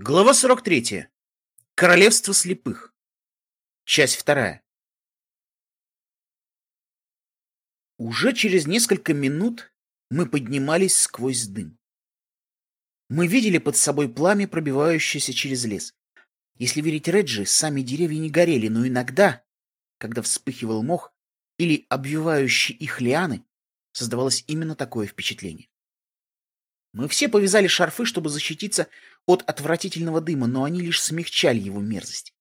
Глава 43. Королевство слепых. Часть вторая. Уже через несколько минут мы поднимались сквозь дым. Мы видели под собой пламя, пробивающееся через лес. Если верить Реджи, сами деревья не горели, но иногда, когда вспыхивал мох или обвивающие их лианы, создавалось именно такое впечатление. Мы все повязали шарфы, чтобы защититься от отвратительного дыма, но они лишь смягчали его мерзость.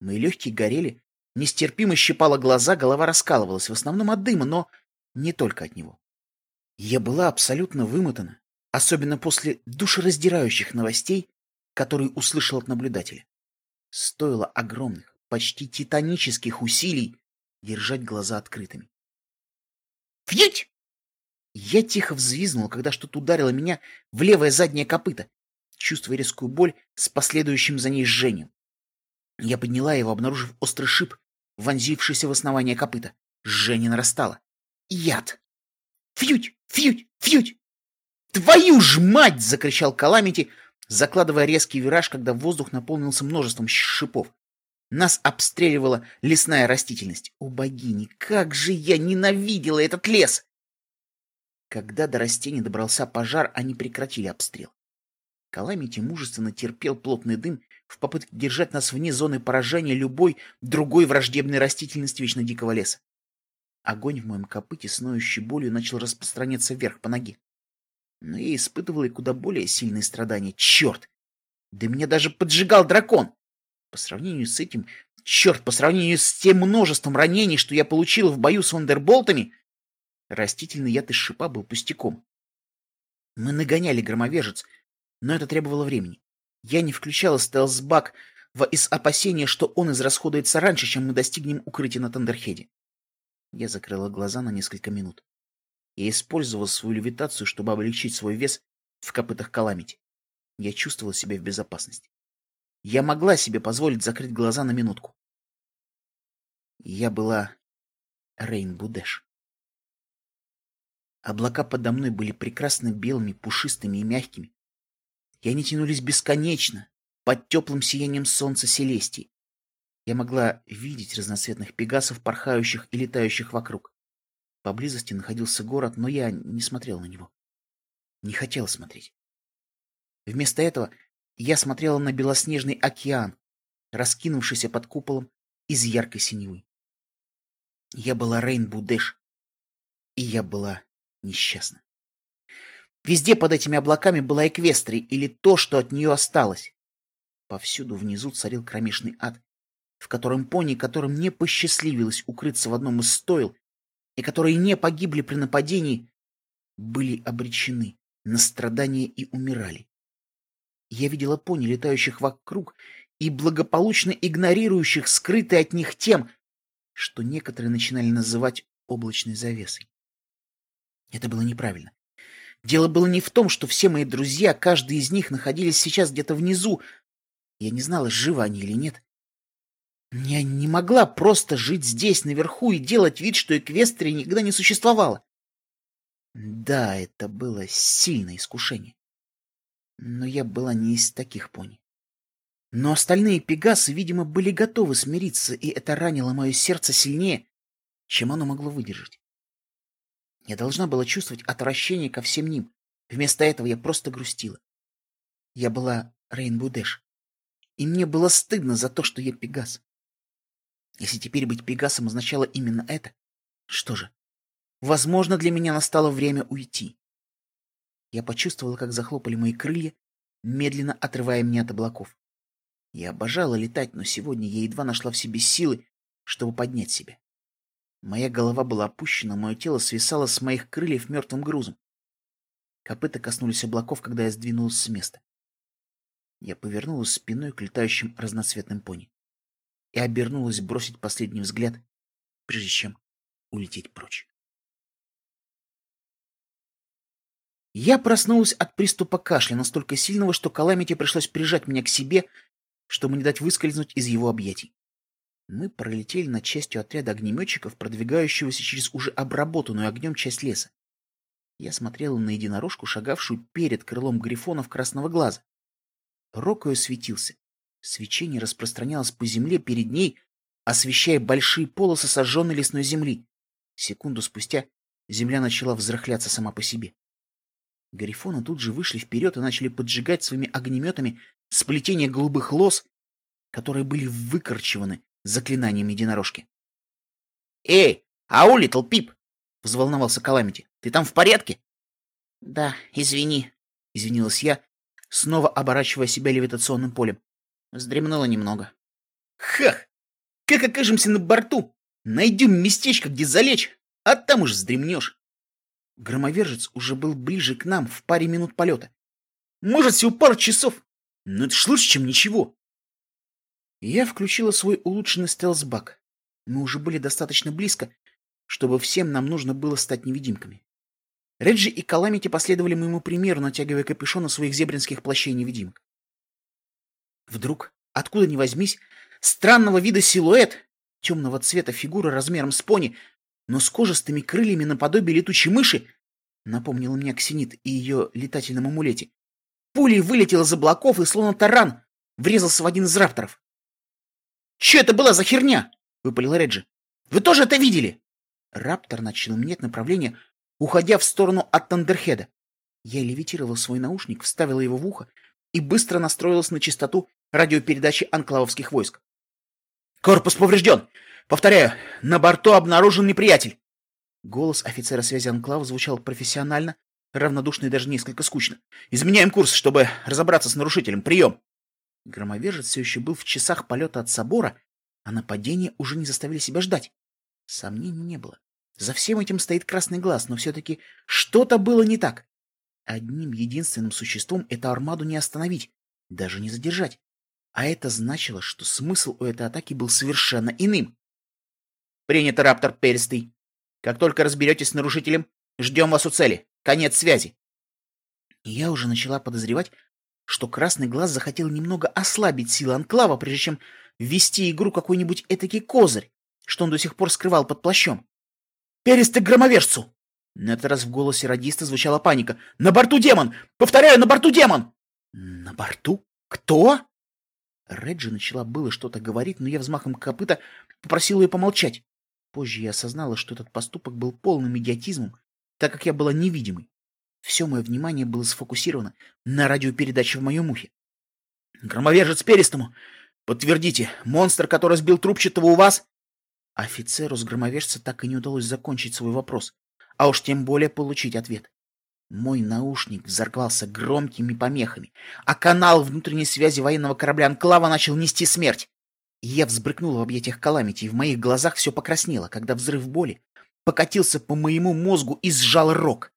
Мои легкие горели, нестерпимо щипало глаза, голова раскалывалась, в основном от дыма, но не только от него. Я была абсолютно вымотана, особенно после душераздирающих новостей, которые услышал от наблюдателя. Стоило огромных, почти титанических усилий держать глаза открытыми. «Фьють!» Я тихо взвизгнул, когда что-то ударило меня в левое заднее копыто, чувствуя резкую боль с последующим за ней жжением. Я подняла его, обнаружив острый шип, вонзившийся в основание копыта. Жжение нарастало. Яд! «Фьють! Фьють! Фьють!» «Твою ж мать!» — закричал Каламити, закладывая резкий вираж, когда воздух наполнился множеством шипов. Нас обстреливала лесная растительность. О, богини, как же я ненавидела этот лес! Когда до растений добрался пожар, они прекратили обстрел. Каламити мужественно терпел плотный дым в попытке держать нас вне зоны поражения любой другой враждебной растительности вечно дикого леса. Огонь в моем копыте с ноющей болью начал распространяться вверх по ноге. Но я испытывал и куда более сильные страдания. Черт! Да меня даже поджигал дракон! По сравнению с этим, черт, по сравнению с тем множеством ранений, что я получил в бою с вандерболтами, Растительный яд из шипа был пустяком. Мы нагоняли громовержец, но это требовало времени. Я не включала стелс-бак из опасения, что он израсходуется раньше, чем мы достигнем укрытия на Тандерхеде. Я закрыла глаза на несколько минут. Я использовала свою левитацию, чтобы облегчить свой вес в копытах Каламити. Я чувствовала себя в безопасности. Я могла себе позволить закрыть глаза на минутку. Я была Рейн Будеш. Облака подо мной были прекрасно белыми, пушистыми и мягкими. И они тянулись бесконечно, под теплым сиянием солнца Селестии. Я могла видеть разноцветных пегасов, порхающих и летающих вокруг. Поблизости находился город, но я не смотрел на него. Не хотела смотреть. Вместо этого я смотрела на белоснежный океан, раскинувшийся под куполом из яркой синевы. Я была Рейнбу Дэш, и я была несчастна. Везде под этими облаками была Эквестрия или то, что от нее осталось. Повсюду внизу царил кромешный ад, в котором пони, которым не посчастливилось укрыться в одном из стоил, и которые не погибли при нападении, были обречены на страдания и умирали. Я видела пони, летающих вокруг и благополучно игнорирующих скрытые от них тем, что некоторые начинали называть облачной завесой. Это было неправильно. Дело было не в том, что все мои друзья, каждый из них находились сейчас где-то внизу. Я не знала, живы они или нет. Я не могла просто жить здесь, наверху, и делать вид, что Эквестрия никогда не существовала. Да, это было сильное искушение. Но я была не из таких пони. Но остальные пегасы, видимо, были готовы смириться, и это ранило мое сердце сильнее, чем оно могло выдержать. Я должна была чувствовать отвращение ко всем ним. Вместо этого я просто грустила. Я была Рейнбоу Дэш. И мне было стыдно за то, что я Пегас. Если теперь быть Пегасом означало именно это, что же, возможно, для меня настало время уйти. Я почувствовала, как захлопали мои крылья, медленно отрывая меня от облаков. Я обожала летать, но сегодня я едва нашла в себе силы, чтобы поднять себя. Моя голова была опущена, мое тело свисало с моих крыльев мертвым грузом. Копыта коснулись облаков, когда я сдвинулась с места. Я повернулась спиной к летающим разноцветным пони и обернулась бросить последний взгляд, прежде чем улететь прочь. Я проснулась от приступа кашля, настолько сильного, что Каламити пришлось прижать меня к себе, чтобы не дать выскользнуть из его объятий. Мы пролетели над частью отряда огнеметчиков, продвигающегося через уже обработанную огнем часть леса. Я смотрела на единорожку, шагавшую перед крылом грифонов красного глаза. Рок ее светился. Свечение распространялось по земле перед ней, освещая большие полосы сожженной лесной земли. Секунду спустя земля начала взрыхляться сама по себе. Гарифоны тут же вышли вперед и начали поджигать своими огнеметами сплетение голубых лос, которые были выкорчеваны заклинанием единорожки. «Эй, ау, Литл Пип!» — взволновался Каламити. «Ты там в порядке?» «Да, извини», — извинилась я, снова оборачивая себя левитационным полем. Вздремнула немного. «Хах! Как окажемся на борту, найдем местечко, где залечь, а там уж вздремнешь!» Громовержец уже был ближе к нам в паре минут полета. Может, всего пару часов, но это ж лучше, чем ничего. Я включила свой улучшенный стелс-бак. Мы уже были достаточно близко, чтобы всем нам нужно было стать невидимками. Реджи и Каламити последовали моему примеру, натягивая капюшоны своих зебринских плащей-невидимок. Вдруг, откуда ни возьмись, странного вида силуэт, темного цвета фигуры размером с пони, но с кожистыми крыльями наподобие летучей мыши, напомнил мне Ксенит и ее летательном амулете, пулей вылетел из облаков и, словно таран, врезался в один из рапторов. «Че это была за херня?» — выпалил Реджи. «Вы тоже это видели?» Раптор начал менять направление, уходя в сторону от Тандерхеда. Я левитировал свой наушник, вставила его в ухо и быстро настроилась на частоту радиопередачи анклавовских войск. «Корпус поврежден! Повторяю, на борту обнаружен неприятель!» Голос офицера связи анклава звучал профессионально, равнодушно и даже несколько скучно. «Изменяем курс, чтобы разобраться с нарушителем. Прием!» Громовержец все еще был в часах полета от собора, а нападения уже не заставили себя ждать. Сомнений не было. За всем этим стоит красный глаз, но все-таки что-то было не так. Одним единственным существом эту армаду не остановить, даже не задержать. А это значило, что смысл у этой атаки был совершенно иным. «Принято, Раптор Перистый. Как только разберетесь с нарушителем, ждем вас у цели. Конец связи». Я уже начала подозревать, что Красный Глаз захотел немного ослабить силы Анклава, прежде чем ввести игру какой-нибудь этакий козырь, что он до сих пор скрывал под плащом. «Пересты к громовержцу!» На этот раз в голосе радиста звучала паника. «На борту демон! Повторяю, на борту демон!» «На борту? Кто?» Реджи начала было что-то говорить, но я взмахом копыта попросила ее помолчать. Позже я осознала, что этот поступок был полным идиотизмом, так как я была невидимой. Все мое внимание было сфокусировано на радиопередаче в моем ухе. «Громовержец Перестому! Подтвердите, монстр, который сбил трубчатого у вас?» Офицеру с громовержца так и не удалось закончить свой вопрос, а уж тем более получить ответ. Мой наушник взорвался громкими помехами, а канал внутренней связи военного корабля Анклава начал нести смерть. Я взбрыкнул в объятиях Каламити, и в моих глазах все покраснело, когда взрыв боли покатился по моему мозгу и сжал рог.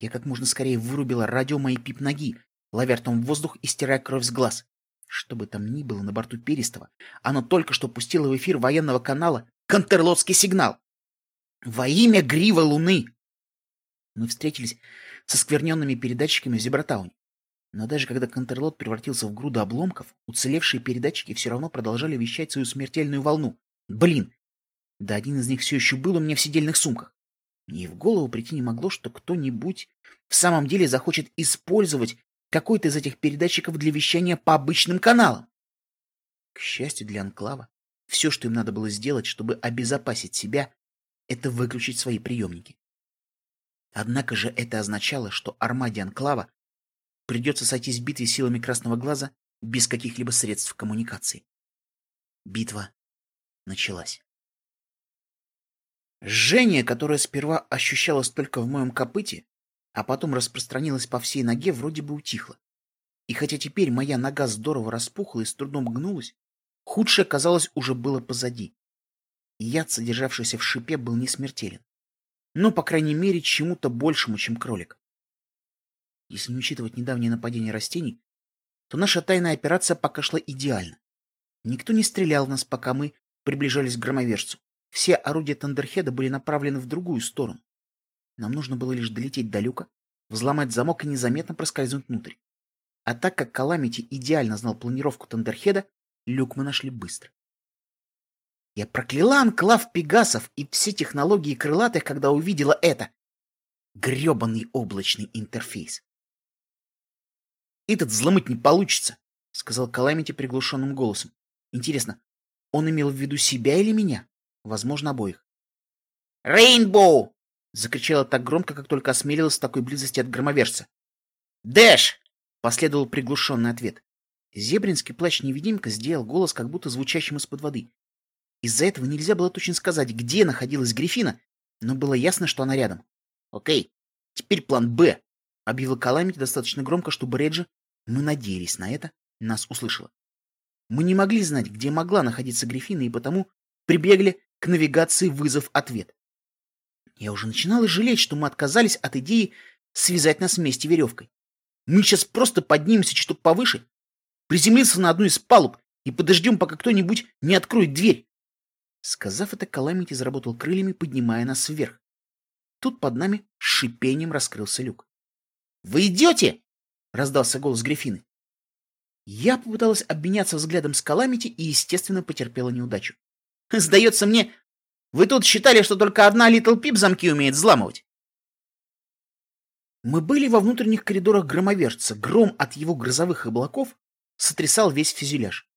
Я как можно скорее вырубила радио моей пип-ноги, ловя ртом воздух и стирая кровь с глаз. Что бы там ни было на борту Перестова, оно только что пустило в эфир военного канала контерлотский сигнал. Во имя Грива Луны! Мы встретились со скверненными передатчиками в Зебратауне. Но даже когда Контерлот превратился в груду обломков, уцелевшие передатчики все равно продолжали вещать свою смертельную волну. Блин! Да один из них все еще был у меня в сидельных сумках. Мне в голову прийти не могло, что кто-нибудь в самом деле захочет использовать какой-то из этих передатчиков для вещания по обычным каналам. К счастью для Анклава, все, что им надо было сделать, чтобы обезопасить себя, это выключить свои приемники. Однако же это означало, что армаде Анклава придется сойтись в битве силами Красного Глаза без каких-либо средств коммуникации. Битва началась. Жжение, которое сперва ощущалось только в моем копыте, а потом распространилось по всей ноге, вроде бы утихло. И хотя теперь моя нога здорово распухла и с трудом гнулась, худшее, казалось, уже было позади. Яд, содержавшийся в шипе, был не смертелен. Но, по крайней мере, чему-то большему, чем кролик. Если не учитывать недавнее нападение растений, то наша тайная операция пока шла идеально. Никто не стрелял в нас, пока мы приближались к громовержцу. Все орудия Тандерхеда были направлены в другую сторону. Нам нужно было лишь долететь до люка, взломать замок и незаметно проскользнуть внутрь. А так как Каламити идеально знал планировку Тандерхеда, люк мы нашли быстро. Я прокляла анклав Пегасов и все технологии крылатых, когда увидела это. грёбаный облачный интерфейс. Этот взломать не получится, сказал Каламити приглушенным голосом. Интересно, он имел в виду себя или меня? Возможно, обоих. «Рейнбоу!» — закричала так громко, как только осмелилась в такой близости от громовержца. «Дэш!» — последовал приглушенный ответ. Зебринский плащ-невидимка сделал голос, как будто звучащим из-под воды. Из-за этого нельзя было точно сказать, где находилась Грифина, но было ясно, что она рядом. «Окей, теперь план «Б», — объявил Каламити достаточно громко, чтобы Реджи, мы надеялись на это, нас услышала. Мы не могли знать, где могла находиться Грифина, и потому прибегли к навигации вызов-ответ. Я уже начинала жалеть, что мы отказались от идеи связать нас вместе веревкой. Мы сейчас просто поднимемся чуток повыше, приземлиться на одну из палуб и подождем, пока кто-нибудь не откроет дверь. Сказав это, Каламити заработал крыльями, поднимая нас вверх. Тут под нами шипением раскрылся люк. «Вы идете?» — раздался голос Грифины. Я попыталась обменяться взглядом с Каламити и, естественно, потерпела неудачу. «Сдается мне, вы тут считали, что только одна Литл Пип замки умеет взламывать?» Мы были во внутренних коридорах громовержца. Гром от его грозовых облаков сотрясал весь фюзеляж.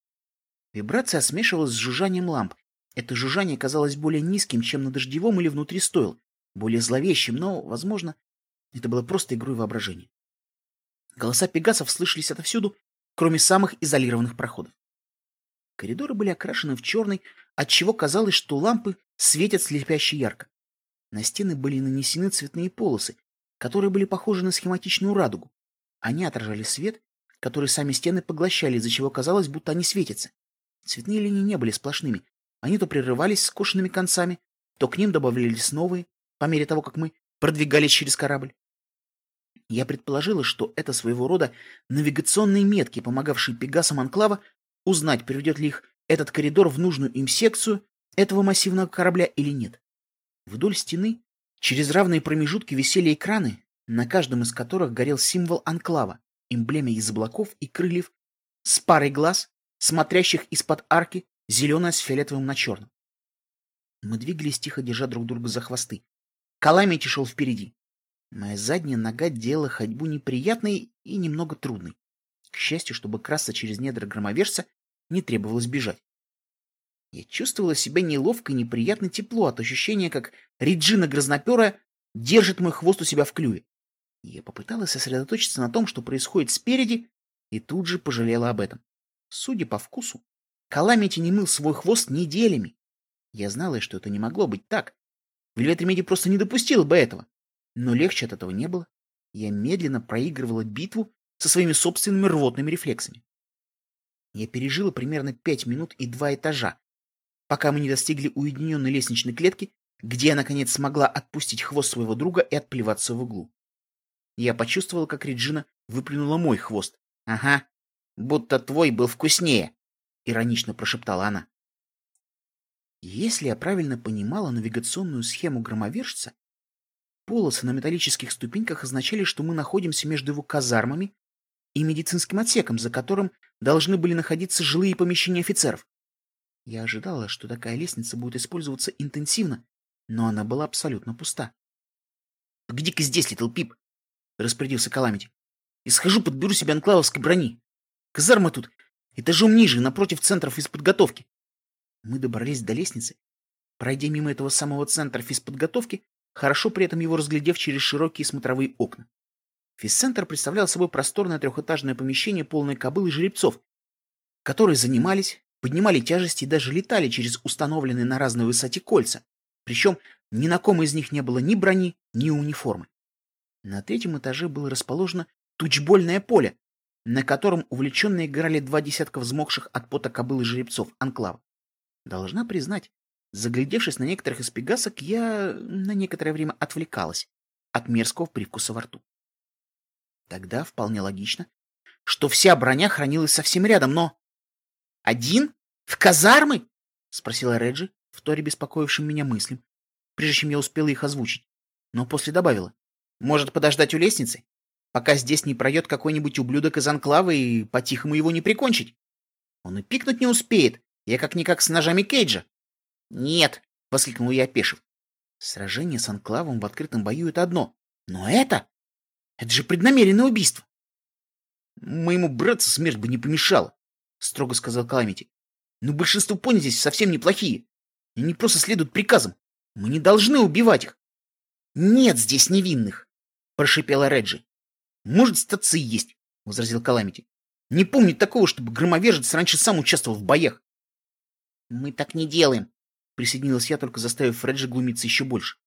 Вибрация смешивалась с жужжанием ламп. Это жужжание казалось более низким, чем на дождевом или внутри стойл, более зловещим, но, возможно, это было просто игрой воображения. Голоса пегасов слышались отовсюду, кроме самых изолированных проходов. Коридоры были окрашены в черный, отчего казалось, что лампы светят слепяще ярко. На стены были нанесены цветные полосы, которые были похожи на схематичную радугу. Они отражали свет, который сами стены поглощали, из-за чего казалось, будто они светятся. Цветные линии не были сплошными. Они то прерывались скошенными концами, то к ним добавлялись новые, по мере того, как мы продвигались через корабль. Я предположила, что это своего рода навигационные метки, помогавшие пегасам Анклава узнать, приведет ли их этот коридор в нужную им секцию этого массивного корабля или нет. Вдоль стены через равные промежутки висели экраны, на каждом из которых горел символ Анклава, эмблема из облаков и крыльев, с парой глаз, смотрящих из-под арки, зеленая с фиолетовым на черном. Мы двигались тихо, держа друг друга за хвосты. Каламити шел впереди. Моя задняя нога делала ходьбу неприятной и немного трудной. К счастью, чтобы красться через недра громовержца, не требовалось бежать. Я чувствовала себя неловко и неприятно тепло от ощущения, как Реджина Грозноперая держит мой хвост у себя в клюве. Я попыталась сосредоточиться на том, что происходит спереди, и тут же пожалела об этом. Судя по вкусу, Каламити не мыл свой хвост неделями. Я знала, что это не могло быть так. Вельвет Ремеди просто не допустил бы этого. Но легче от этого не было. Я медленно проигрывала битву со своими собственными рвотными рефлексами. Я пережила примерно пять минут и два этажа, пока мы не достигли уединенной лестничной клетки, где я, наконец, смогла отпустить хвост своего друга и отплеваться в углу. Я почувствовала, как Реджина выплюнула мой хвост. «Ага, будто твой был вкуснее», — иронично прошептала она. Если я правильно понимала навигационную схему громовержца, Полосы на металлических ступеньках означали, что мы находимся между его казармами и медицинским отсеком, за которым должны были находиться жилые помещения офицеров. Я ожидала, что такая лестница будет использоваться интенсивно, но она была абсолютно пуста. — Погоди-ка здесь, Литл Пип! — распорядился Каламити. — И схожу подберу себе анклавовской брони. Казарма тут этажом ниже, напротив центров физподготовки. Мы добрались до лестницы. Пройдя мимо этого самого центра физподготовки, хорошо при этом его разглядев через широкие смотровые окна. Физцентр представлял собой просторное трехэтажное помещение, полное кобыл и жеребцов, которые занимались, поднимали тяжести и даже летали через установленные на разной высоте кольца, причем ни на ком из них не было ни брони, ни униформы. На третьем этаже было расположено тучбольное поле, на котором увлеченные играли два десятка взмокших от пота кобыл и жеребцов анклава. Должна признать, Заглядевшись на некоторых из пегасок, я на некоторое время отвлекалась от мерзкого привкуса во рту. Тогда вполне логично, что вся броня хранилась совсем рядом, но... «Один? В казармы?» — спросила Реджи, вторе беспокоившим меня мыслям, прежде чем я успела их озвучить, но после добавила. «Может подождать у лестницы, пока здесь не пройдет какой-нибудь ублюдок из анклава и по-тихому его не прикончить? Он и пикнуть не успеет, я как-никак с ножами Кейджа». «Нет!» — воскликнул я, опешив. Сражение с Анклавом в открытом бою — это одно. Но это... Это же преднамеренное убийство. Моему братцу смерть бы не помешала, строго сказал Каламити. Но большинство пони здесь совсем неплохие. Они просто следуют приказам. Мы не должны убивать их. Нет здесь невинных, прошипела Реджи. Может, статься есть, возразил Каламити. Не помню такого, чтобы громовержец раньше сам участвовал в боях. Мы так не делаем, присоединилась я, только заставив Реджи глумиться еще больше.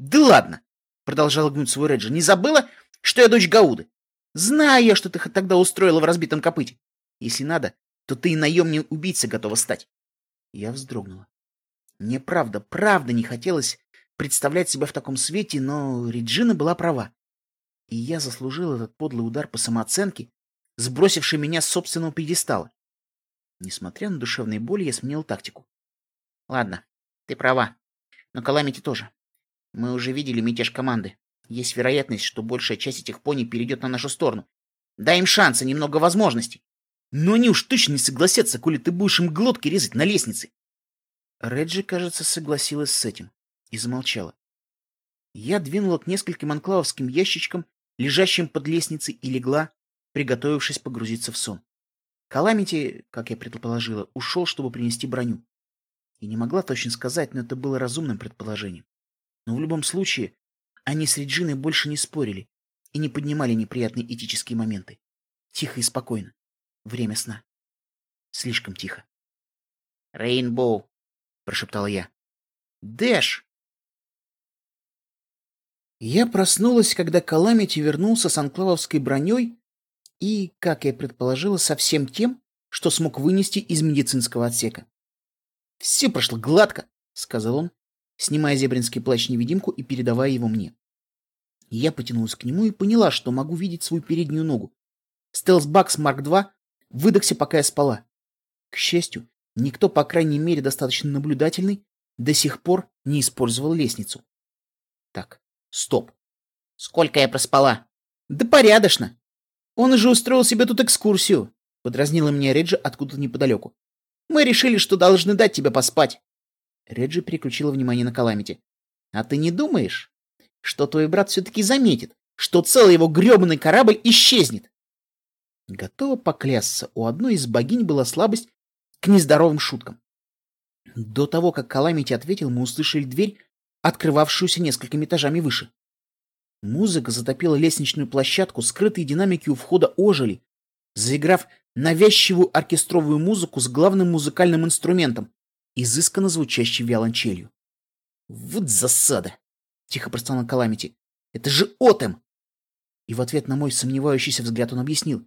Да ладно, продолжала гнуть свой Реджи. Не забыла, что я дочь Гауды? Знаю я, что ты тогда устроила в разбитом копыте. Если надо, то ты и наемный убийца готова стать. Я вздрогнула. Мне правда, правда не хотелось представлять себя в таком свете, но Реджина была права. И я заслужил этот подлый удар по самооценке, сбросивший меня с собственного пьедестала. Несмотря на душевные боли, я сменил тактику. Ладно, ты права. Но Каламити тоже. Мы уже видели мятеж команды. Есть вероятность, что большая часть этих пони перейдет на нашу сторону. Дай им шансы, немного возможностей. Но они уж точно не согласятся, коли ты будешь им глотки резать на лестнице. Реджи, кажется, согласилась с этим и замолчала. Я двинула к нескольким анклавовским ящичкам, лежащим под лестницей, и легла, приготовившись погрузиться в сон. Каламити, как я предположила, ушел, чтобы принести броню. И не могла точно сказать, но это было разумным предположением. Но в любом случае, они с Реджиной больше не спорили и не поднимали неприятные этические моменты. Тихо и спокойно. Время сна. Слишком тихо. «Рейнбоу», — прошептала я. «Дэш!» Я проснулась, когда Каламити вернулся с анклавовской броней и, как я предположила, со всем тем, что смог вынести из медицинского отсека. «Все прошло гладко», — сказал он, снимая зебринский плащ-невидимку и передавая его мне. Я потянулась к нему и поняла, что могу видеть свою переднюю ногу. Стелсбакс Марк II выдохся, пока я спала. К счастью, никто, по крайней мере, достаточно наблюдательный, до сих пор не использовал лестницу. Так, стоп. Сколько я проспала? Да порядочно. Он уже устроил себе тут экскурсию, подразнила меня Реджи откуда-то неподалеку. Мы решили, что должны дать тебе поспать. Реджи переключила внимание на Каламити. «А ты не думаешь, что твой брат все-таки заметит, что целый его гребаный корабль исчезнет?» Готова поклясться, у одной из богинь была слабость к нездоровым шуткам. До того, как Каламити ответил, мы услышали дверь, открывавшуюся несколькими этажами выше. Музыка затопила лестничную площадку, скрытые динамики у входа ожили, заиграв навязчивую оркестровую музыку с главным музыкальным инструментом изысканно звучащей виолончелью. «Вот засада!» — тихо простонал Каламити. «Это же Отем!» И в ответ на мой сомневающийся взгляд он объяснил.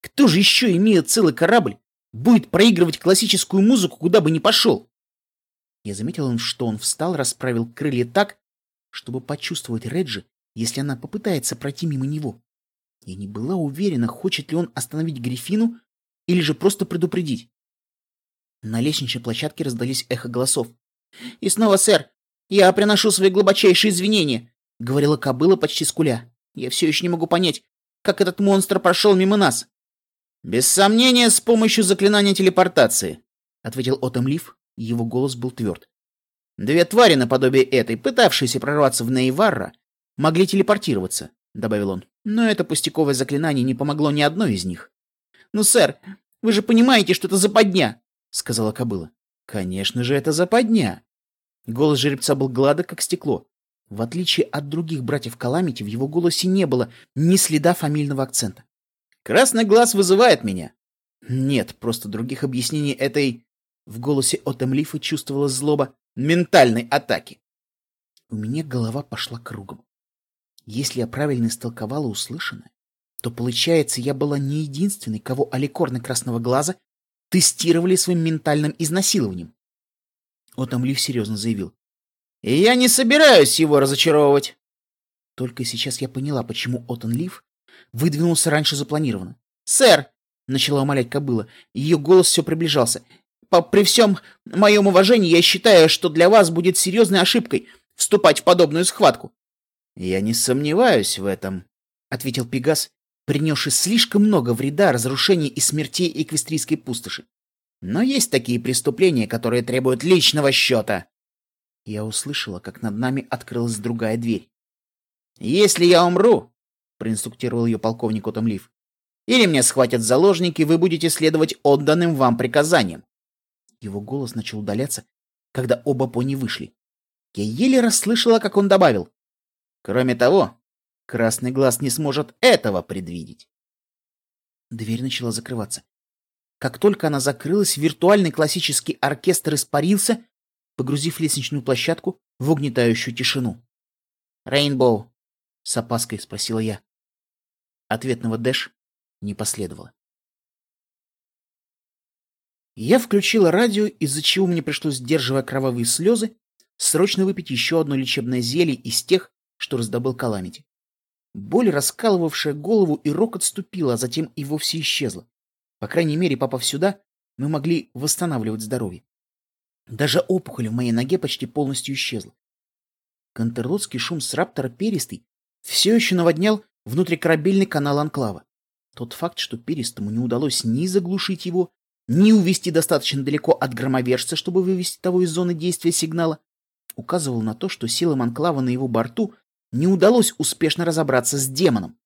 «Кто же еще, имея целый корабль, будет проигрывать классическую музыку, куда бы ни пошел?» Я заметил, что он встал, расправил крылья так, чтобы почувствовать Реджи, если она попытается пройти мимо него. Я не была уверена, хочет ли он остановить Грифину или же просто предупредить. На лестничной площадке раздались эхо голосов. «И снова, сэр, я приношу свои глубочайшие извинения», — говорила кобыла почти скуля. «Я все еще не могу понять, как этот монстр прошел мимо нас». «Без сомнения, с помощью заклинания телепортации», — ответил Отом Лив. Его голос был тверд. «Две твари наподобие этой, пытавшиеся прорваться в Нейварра, могли телепортироваться», — добавил он. «Но это пустяковое заклинание не помогло ни одной из них». «Ну, сэр, вы же понимаете, что это западня!» Сказала кобыла. Конечно же, это западня. Голос жеребца был гладок, как стекло. В отличие от других братьев Каламити, в его голосе не было ни следа фамильного акцента. «Красный глаз вызывает меня». Нет, просто других объяснений этой... В голосе Отемлифа чувствовалась злоба ментальной атаки. У меня голова пошла кругом. Если я правильно истолковала услышанное, то, получается, я была не единственной, кого Аликорны Красного Глаза тестировали своим ментальным изнасилованием. Отом Лив серьезно заявил. «И я не собираюсь его разочаровывать!» Только сейчас я поняла, почему Отон Лив выдвинулся раньше запланированно. «Сэр!» — начала умолять кобыла. Ее голос все приближался. «При всем моем уважении я считаю, что для вас будет серьезной ошибкой вступать в подобную схватку». «Я не сомневаюсь в этом», — ответил Пегас, принесший слишком много вреда, разрушений и смертей эквестрийской пустоши. Но есть такие преступления, которые требуют личного счета. Я услышала, как над нами открылась другая дверь. «Если я умру», — проинструктировал ее полковник Отомлив, Или меня схватят заложники, вы будете следовать отданным вам приказаниям. Его голос начал удаляться, когда оба пони вышли. Я еле расслышала, как он добавил. Кроме того, Красный Глаз не сможет этого предвидеть. Дверь начала закрываться. Как только она закрылась, виртуальный классический оркестр испарился, погрузив лестничную площадку в угнетающую тишину. «Рейнбоу?» — с опаской спросила я. Ответного дэш не последовало. Я включила радио, из-за чего мне пришлось, сдерживая кровавые слезы, срочно выпить еще одно лечебное зелье из тех, что раздобыл Каламити. Боль, раскалывавшая голову, и рок отступила, а затем и вовсе исчезла. По крайней мере, попав сюда, мы могли восстанавливать здоровье. Даже опухоль в моей ноге почти полностью исчезла. Контерлотский шум с раптора перистый все еще наводнял внутрикорабельный канал Анклава. Тот факт, что перистому не удалось ни заглушить его, ни увести достаточно далеко от громовержца, чтобы вывести того из зоны действия сигнала, указывал на то, что силам Анклава на его борту не удалось успешно разобраться с демоном.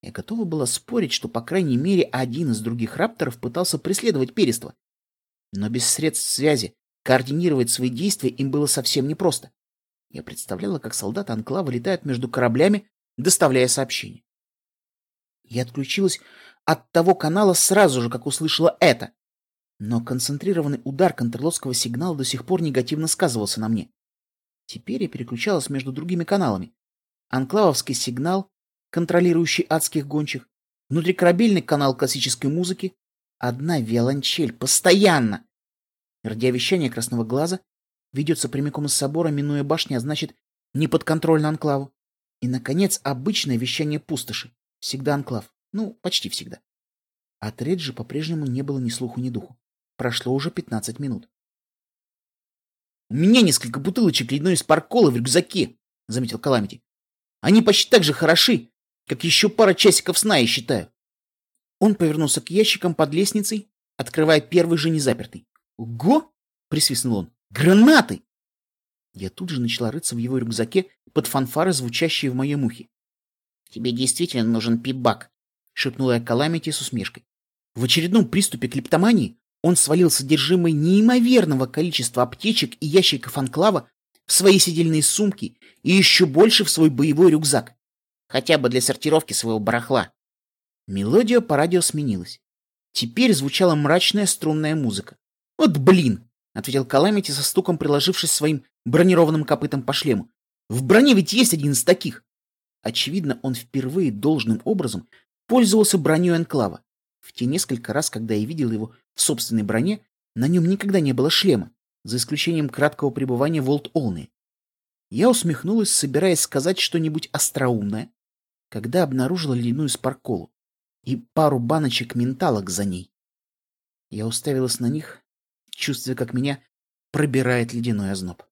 Я готова была спорить, что, по крайней мере, один из других рапторов пытался преследовать перество. Но без средств связи координировать свои действия им было совсем непросто. Я представляла, как солдаты Анклава летают между кораблями, доставляя сообщения. Я отключилась от того канала сразу же, как услышала это. Но концентрированный удар контрлотского сигнала до сих пор негативно сказывался на мне. Теперь я переключалась между другими каналами анклавовский сигнал, контролирующий адских гончих, внутрикорабельный канал классической музыки, одна виолончель, постоянно. Радиовещание Красного Глаза ведется прямиком из собора, минуя башни, а значит, не подконтрольно анклаву. И, наконец, обычное вещание пустоши. Всегда анклав. Ну, почти всегда. От Реджи по-прежнему не было ни слуху, ни духу. Прошло уже 15 минут. «У меня несколько бутылочек ледяной спарколы в рюкзаке», — заметил Каламити. Они почти так же хороши, как еще пара часиков сна, я считаю. Он повернулся к ящикам под лестницей, открывая первый же незапертый. «Го!» — присвистнул он. «Гранаты!» Я тут же начала рыться в его рюкзаке под фанфары, звучащие в моем ухе. «Тебе действительно нужен пип-бак», — шепнула я Каламити с усмешкой. В очередном приступе клептомании он свалил содержимое неимоверного количества аптечек и ящиков анклава в свои сидельные сумки и еще больше в свой боевой рюкзак. Хотя бы для сортировки своего барахла. Мелодия по радио сменилась. Теперь звучала мрачная струнная музыка. «Вот блин!» — ответил Каламити со стуком, приложившись своим бронированным копытом по шлему. «В броне ведь есть один из таких!» Очевидно, он впервые должным образом пользовался броней Энклава. В те несколько раз, когда я видел его в собственной броне, на нем никогда не было шлема, за исключением краткого пребывания в Олд-Олне. Я усмехнулась, собираясь сказать что-нибудь остроумное, когда обнаружила ледяную спарколу и пару баночек менталок за ней. Я уставилась на них, чувствуя, как меня пробирает ледяной озноб.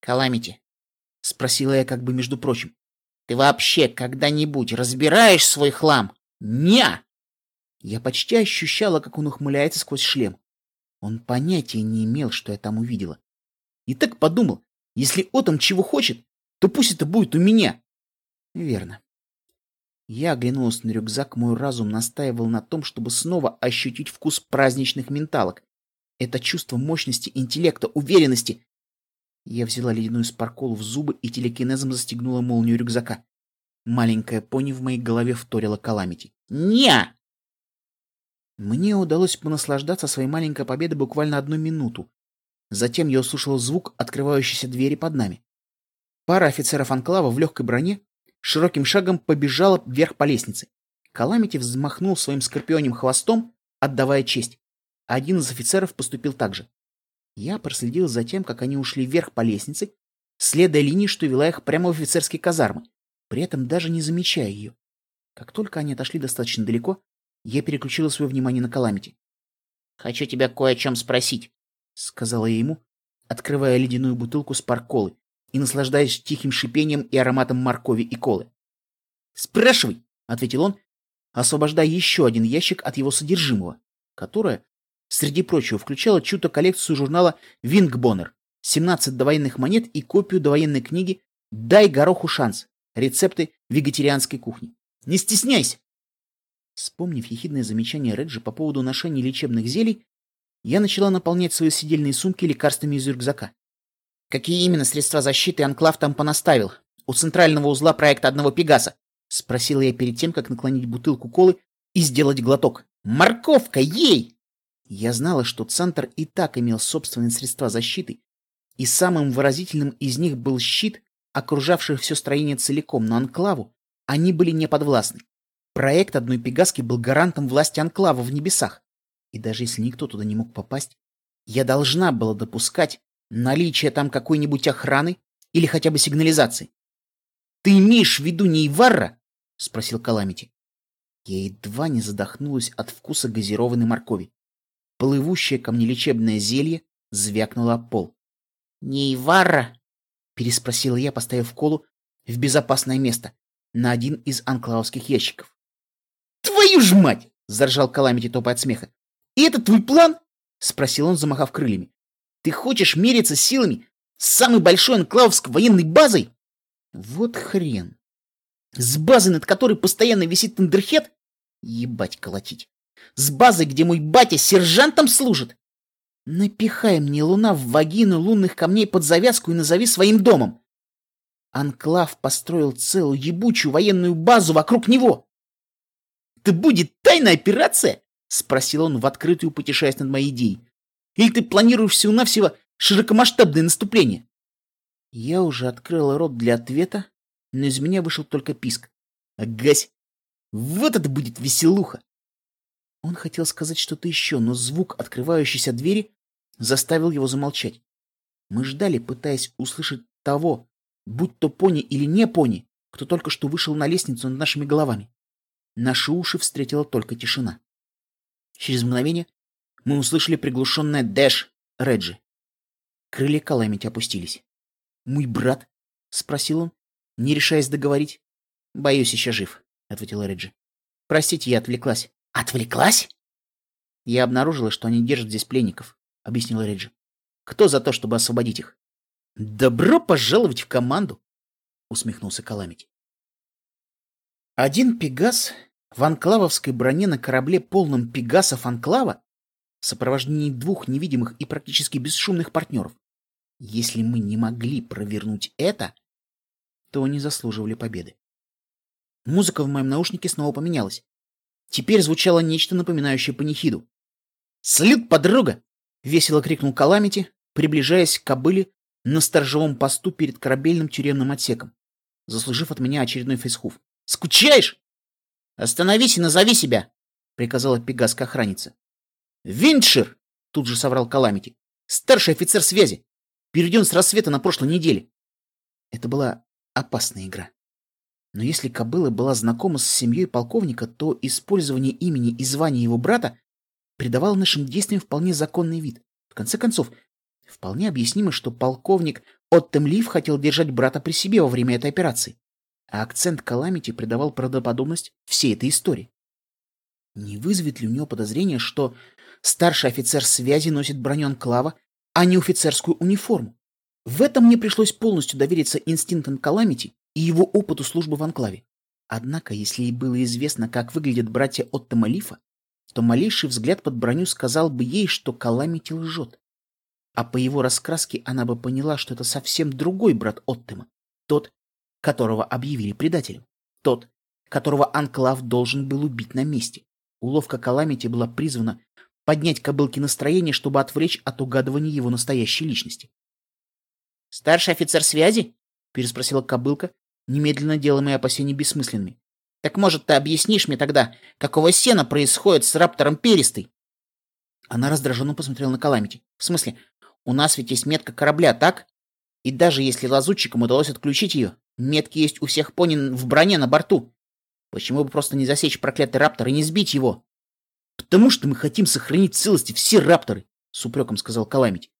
«Каламити», — спросила я как бы между прочим, — «ты вообще когда-нибудь разбираешь свой хлам?» «Не!» Я почти ощущала, как он ухмыляется сквозь шлем. Он понятия не имел, что я там увидела. И так подумал, если Отом чего хочет, то пусть это будет у меня. Верно. Я оглянулась на рюкзак, мой разум настаивал на том, чтобы снова ощутить вкус праздничных менталок. Это чувство мощности, интеллекта, уверенности. Я взяла ледяную спарколу в зубы и телекинезом застегнула молнию рюкзака. Маленькая пони в моей голове вторила каламити. «Не!» Мне удалось понаслаждаться своей маленькой победой буквально одну минуту. Затем я услышал звук открывающейся двери под нами. Пара офицеров Анклава в легкой броне широким шагом побежала вверх по лестнице. Каламити взмахнул своим скорпионем хвостом, отдавая честь. один из офицеров поступил так же. Я проследил за тем, как они ушли вверх по лестнице, следуя линии, что вела их прямо в офицерские казармы, при этом даже не замечая ее. Как только они отошли достаточно далеко, я переключила свое внимание на Каламити. «Хочу тебя кое о чем спросить», — сказала я ему, открывая ледяную бутылку с парколы и наслаждаясь тихим шипением и ароматом моркови и колы. «Спрашивай», — ответил он, освобождая еще один ящик от его содержимого, которое, среди прочего, включало чью-то коллекцию журнала «Вингбоннер», 17 довоенных монет и копию довоенной книги «Дай гороху шанс. Рецепты вегетарианской кухни». «Не стесняйся!» Вспомнив ехидное замечание Реджи по поводу ношения лечебных зелий, я начала наполнять свои сидельные сумки лекарствами из рюкзака. «Какие именно средства защиты Анклав там понаставил? У центрального узла проекта одного Пегаса?» — спросила я перед тем, как наклонить бутылку колы и сделать глоток. «Морковка, ей!» Я знала, что Центр и так имел собственные средства защиты, и самым выразительным из них был щит, окружавший все строение целиком, но Анклаву они были не подвластны. Проект одной Пегаски был гарантом власти Анклава в небесах. И даже если никто туда не мог попасть, я должна была допускать наличие там какой-нибудь охраны или хотя бы сигнализации. «Ты имеешь в виду не Иварра?» — спросил Каламити. Я едва не задохнулась от вкуса газированной моркови. Плывущее ко мне лечебное зелье звякнуло об пол. «Не Иварра?» — переспросила я, поставив колу в безопасное место, на один из анклавских ящиков. «Твою ж мать!» — заржал Каламити, топая от смеха. «И это твой план?» — спросил он, замахав крыльями. «Ты хочешь мериться силами с самой большой анклавской военной базой?» «Вот хрен! С базой, над которой постоянно висит Тендерхед? Ебать колотить! С базой, где мой батя сержантом служит? Напихай мне луна в вагину лунных камней под завязку и назови своим домом. Анклав построил целую ебучую военную базу вокруг него. «Это будет тайная операция?» — спросил он в открытую, потешаясь над моей идеей. «Или ты планируешь всего-навсего широкомасштабное наступление?» Я уже открыл рот для ответа, но из меня вышел только писк. «Агась! Вот это будет веселуха!» Он хотел сказать что-то еще, но звук открывающейся двери заставил его замолчать. Мы ждали, пытаясь услышать того, будь то пони или не пони, кто только что вышел на лестницу над нашими головами. Наши уши встретила только тишина. Через мгновение мы услышали приглушенное «Дэш» Реджи. Крылья Каламити опустились. «Мой брат?» — спросил он, не решаясь договорить. «Боюсь, еще жив», — ответила Реджи. «Простите, я отвлеклась». «Отвлеклась?» «Я обнаружила, что они держат здесь пленников», — объяснила Реджи. «Кто за то, чтобы освободить их?» «Добро пожаловать в команду!» — усмехнулся Каламити. Один Пегас в анклавовской броне на корабле, полном пегасов анклава, в сопровождении двух невидимых и практически бесшумных партнеров. Если мы не могли провернуть это, то не заслуживали победы. Музыка в моем наушнике снова поменялась. Теперь звучало нечто напоминающее панихиду. «Салют, подруга!» — весело крикнул Каламити, приближаясь к кобыле на сторожевом посту перед корабельным тюремным отсеком, заслужив от меня очередной фейсхуф. «Скучаешь?» «Остановись и назови себя!» — приказала пегаска охранница. «Винтшир!» — тут же соврал Каламити. «Старший офицер связи. Перейден с рассвета на прошлой неделе». Это была опасная игра. Но если кобыла была знакома с семьей полковника, то использование имени и звания его брата придавало нашим действиям вполне законный вид. В конце концов, Вполне объяснимо, что полковник Оттем Лив хотел держать брата при себе во время этой операции, а акцент Каламити придавал правдоподобность всей этой истории. Не вызовет ли у него подозрение, что старший офицер связи носит броню Анклава, а не офицерскую униформу? В этом мне пришлось полностью довериться инстинктам Каламити и его опыту службы в Анклаве. Однако, если ей было известно, как выглядят братья Оттема Лифа, то малейший взгляд под броню сказал бы ей, что Каламити лжет. А по его раскраске она бы поняла, что это совсем другой брат Оттема. Тот, которого объявили предателем. Тот, которого Анклав должен был убить на месте. Уловка Каламити была призвана поднять кобылке настроение, чтобы отвлечь от угадывания его настоящей личности. «Старший офицер связи?» — переспросила кобылка, немедленно делая мои опасения бессмысленными. «Так, может, ты объяснишь мне тогда, какого сена происходит с раптором перистой?» Она раздраженно посмотрела на Каламити. «В смысле, у нас ведь есть метка корабля, так? И даже если лазутчикам удалось отключить ее, метки есть у всех пони в броне на борту. Почему бы просто не засечь проклятый раптор и не сбить его? Потому что мы хотим сохранить целости все рапторы, с упреком сказал Каламить.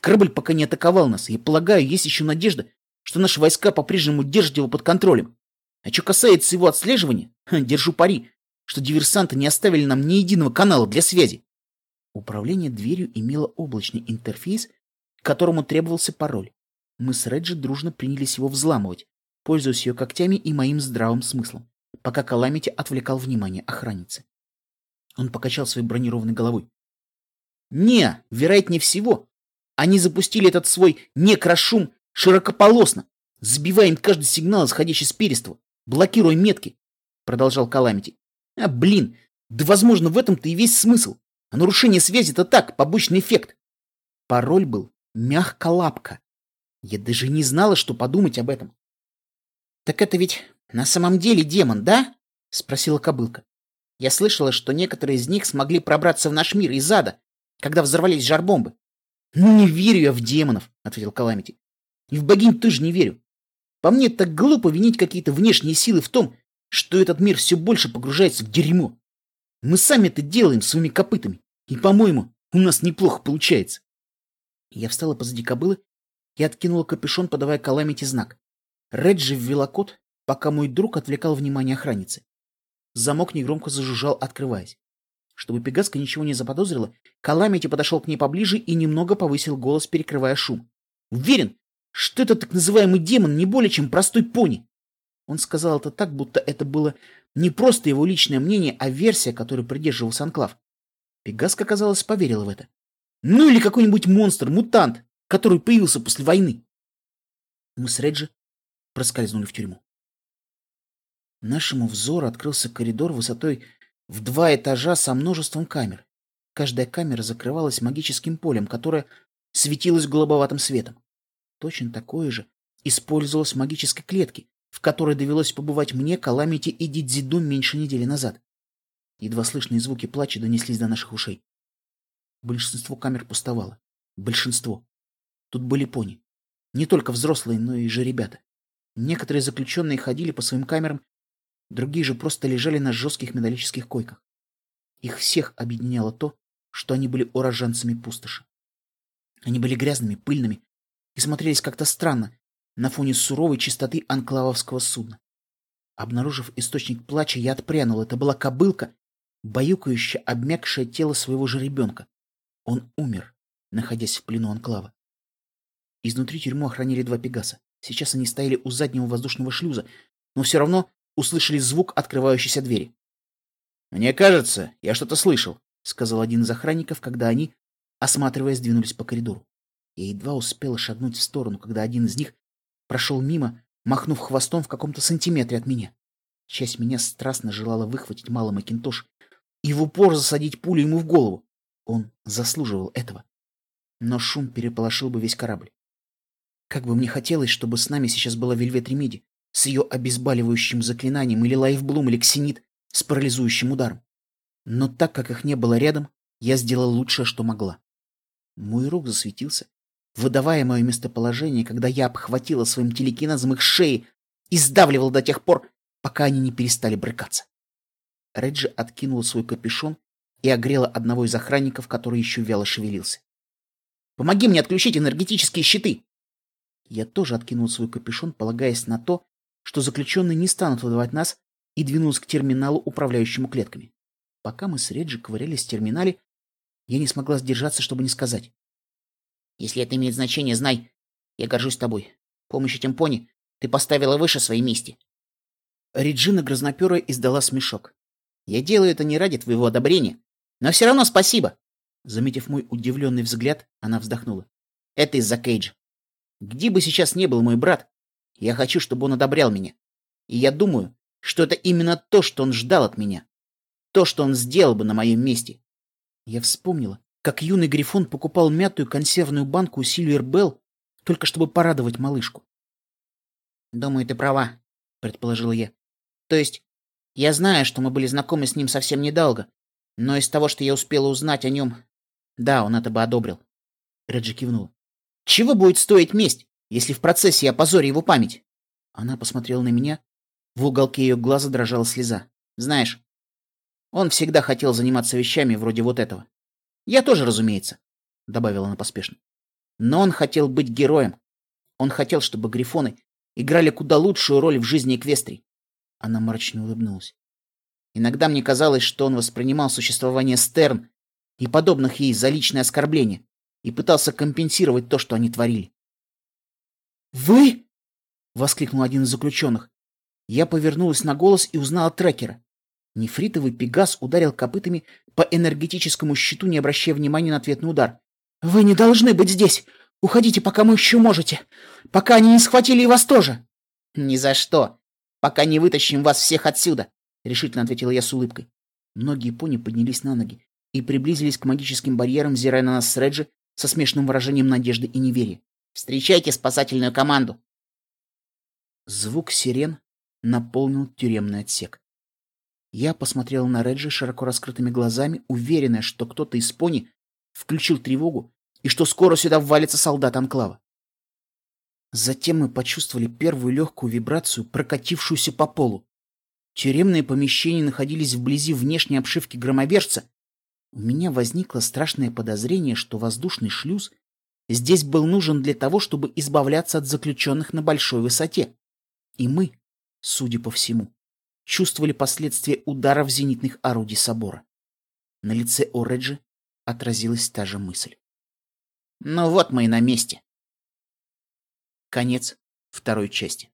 Корабль пока не атаковал нас, и, полагаю, есть еще надежда, что наши войска по-прежнему держат его под контролем. А что касается его отслеживания, держу пари, что диверсанты не оставили нам ни единого канала для связи. Управление дверью имело облачный интерфейс, которому требовался пароль. Мы с Реджи дружно принялись его взламывать, пользуясь ее когтями и моим здравым смыслом. пока Каламити отвлекал внимание охранницы. Он покачал своей бронированной головой. «Не, вероятнее всего, они запустили этот свой некрошум широкополосно, сбивая им каждый сигнал, исходящий с перества, блокируя метки», — продолжал Каламити. «А, блин, да, возможно, в этом-то и весь смысл. А нарушение связи — это так, побочный эффект». Пароль был «мягколапка». Я даже не знала, что подумать об этом. «Так это ведь на самом деле демон, да?» — спросила кобылка. «Я слышала, что некоторые из них смогли пробраться в наш мир из ада, когда взорвались жарбомбы». «Ну, не верю я в демонов», — ответил Каламити. «И в богинь тоже не верю. По мне так глупо винить какие-то внешние силы в том, что этот мир все больше погружается в дерьмо. Мы сами это делаем своими копытами, и, по-моему, у нас неплохо получается». Я встала позади кобылы и откинула капюшон, подавая Каламити знак. Реджи ввела код, пока мой друг отвлекал внимание охранницы. Замок негромко зажужжал, открываясь. Чтобы Пегаска ничего не заподозрила, Каламити подошел к ней поближе и немного повысил голос, перекрывая шум. «Уверен, что это так называемый демон не более чем простой пони!» Он сказал это так, будто это было не просто его личное мнение, а версия, которой придерживался Анклав. Пегаска, казалось, поверила в это. Ну или какой-нибудь монстр, мутант, который появился после войны. Мы с Реджи проскользнули в тюрьму. Нашему взору открылся коридор высотой в два этажа со множеством камер. Каждая камера закрывалась магическим полем, которое светилось голубоватым светом. Точно такое же использовалось в магической клетке, в которой довелось побывать мне, Каламити и Дидзиду меньше недели назад. Едва слышные звуки плача донеслись до наших ушей. Большинство камер пустовало. Большинство. Тут были пони. Не только взрослые, но и же ребята. Некоторые заключенные ходили по своим камерам, другие же просто лежали на жестких металлических койках. Их всех объединяло то, что они были уроженцами пустоши. Они были грязными, пыльными и смотрелись как-то странно на фоне суровой чистоты анклавовского судна. Обнаружив источник плача, я отпрянул. Это была кобылка, баюкающая обмякшее тело своего же ребенка. Он умер, находясь в плену анклава. Изнутри тюрьму охраняли два пегаса. Сейчас они стояли у заднего воздушного шлюза, но все равно услышали звук открывающейся двери. «Мне кажется, я что-то слышал», — сказал один из охранников, когда они, осматриваясь, двинулись по коридору. Я едва успела шагнуть в сторону, когда один из них прошел мимо, махнув хвостом в каком-то сантиметре от меня. Часть меня страстно желала выхватить малый Макинтош и в упор засадить пулю ему в голову. Он заслуживал этого. Но шум переполошил бы весь корабль. Как бы мне хотелось, чтобы с нами сейчас была Вельвет Ремиди с ее обезболивающим заклинанием или Лайфблум или Ксенит с парализующим ударом. Но так как их не было рядом, я сделал лучшее, что могла. Мой рук засветился, выдавая мое местоположение, когда я обхватила своим телекинезом их шеи и сдавливал до тех пор, пока они не перестали брыкаться. Реджи откинула свой капюшон и огрела одного из охранников, который еще вяло шевелился. «Помоги мне отключить энергетические щиты!» Я тоже откинул свой капюшон, полагаясь на то, что заключенные не станут выдавать нас, и двинулся к терминалу, управляющему клетками. Пока мы с Реджи ковырялись в терминале, я не смогла сдержаться, чтобы не сказать. «Если это имеет значение, знай, я горжусь тобой. Помощь этим пони ты поставила выше своей мести». Реджина грозноперая издала смешок. «Я делаю это не ради твоего одобрения, но все равно спасибо!» Заметив мой удивленный взгляд, она вздохнула. «Это из-за Кейджа. Где бы сейчас не был мой брат, я хочу, чтобы он одобрял меня. И я думаю, что это именно то, что он ждал от меня. То, что он сделал бы на моем месте. Я вспомнила, как юный Грифон покупал мятую консервную банку у Сильвер Белл, только чтобы порадовать малышку. «Думаю, ты права», — предположила я. «То есть, я знаю, что мы были знакомы с ним совсем недолго, но из того, что я успела узнать о нем, да, он это бы одобрил». Реджи кивнула. Чего будет стоить месть, если в процессе я позорю его память? Она посмотрела на меня. В уголке ее глаза дрожала слеза. Знаешь, он всегда хотел заниматься вещами вроде вот этого. Я тоже, разумеется, добавила она поспешно. Но он хотел быть героем. Он хотел, чтобы грифоны играли куда лучшую роль в жизни Эквестрии. Она мрачно улыбнулась. Иногда мне казалось, что он воспринимал существование Стерн и подобных ей за личное оскорбление и пытался компенсировать то, что они творили. «Вы?» — воскликнул один из заключенных. Я повернулась на голос и узнала трекера. Нефритовый пегас ударил копытами по энергетическому щиту, не обращая внимания на ответный удар. «Вы не должны быть здесь! Уходите, пока мы еще можете! Пока они не схватили и вас тоже!» «Ни за что! Пока не вытащим вас всех отсюда!» — решительно ответила я с улыбкой. Многие пони поднялись на ноги и приблизились к магическим барьерам, взирая на нас с Реджи со смешным выражением надежды и неверия. «Встречайте спасательную команду!» Звук сирен наполнил тюремный отсек. Я посмотрел на Реджи широко раскрытыми глазами, уверенная, что кто-то из пони включил тревогу и что скоро сюда ввалится солдат Анклава. Затем мы почувствовали первую легкую вибрацию, прокатившуюся по полу. Тюремные помещения находились вблизи внешней обшивки громовержца. У меня возникло страшное подозрение, что воздушный шлюз здесь был нужен для того, чтобы избавляться от заключенных на большой высоте. И мы, судя по всему, чувствовали последствия ударов зенитных орудий собора. На лице О'Реджи отразилась та же мысль. «Ну вот мы и на месте». Конец второй части.